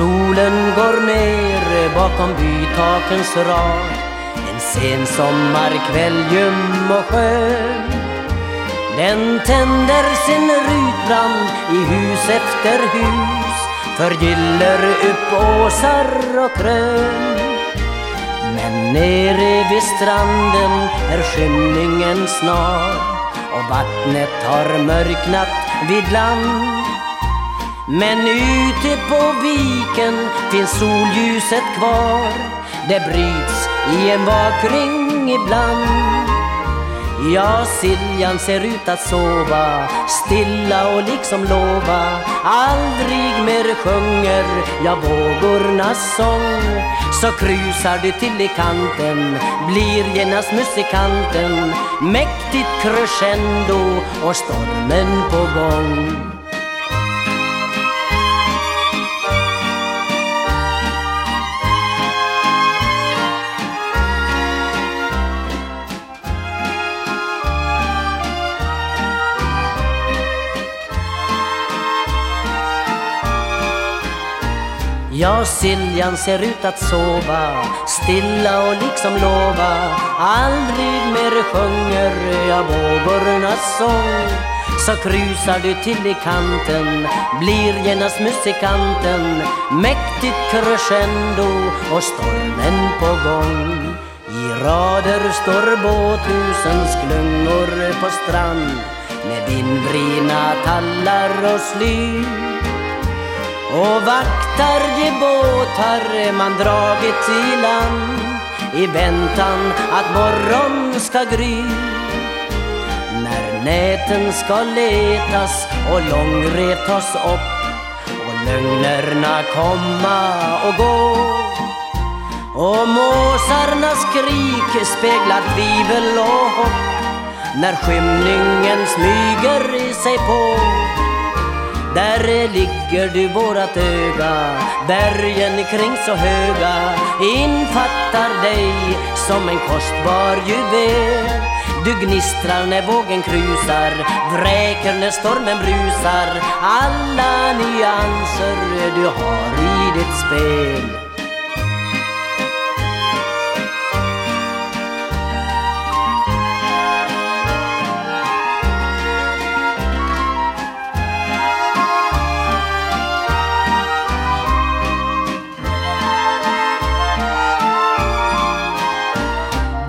Solen går ner bakom bytakens rad. En sen sommarkväll ljum och skön. Den tänder sin rutbrand i hus efter hus. Förgyller upp åsar och krön Men nere vid stranden är skymningen snar. Och vattnet har mörknat vid land men ute på viken finns solljuset kvar. Det bryts i en vakring ibland. Ja, Siljan ser ut att sova Stilla och liksom lova. Aldrig mer sjunger jag vågornas sång. Så krusar du till i kanten Blir genast musikanten. Mäktigt crescendo och stormen på gång. Ja, Siljan ser ut att sova Stilla och liksom lova. Aldrig mer sjunger jag vågornas sång. Så krusar du till i kanten Blir genast musikanten. Mäktigt crescendo och stormen på gång. I rader står båthusens klungor på strand. Med vindvrina tallar och sly och vaktar de båtar man dragit i land i väntan att morgon ska gry. När näten ska letas och långrev tas upp och lögnerna komma och gå och måsarnas skrik speglar tvivel och hopp när skymningen smyger sig på ligger du vårat öga. Bergen kring så höga Infattar dig som en kostbar juvel. Du gnistrar när vågen krusar Vräker när stormen brusar. Alla nyanser du har i ditt spel.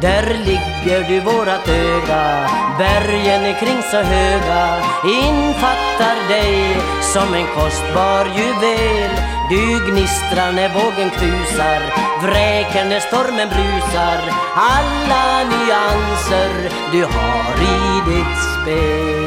Där ligger du vårat öga. Bergen är kring så höga. Infattar dig som en kostbar juvel. Du gnistrar när vågen krusar. Vräker när stormen brusar. Alla nyanser du har i ditt spel.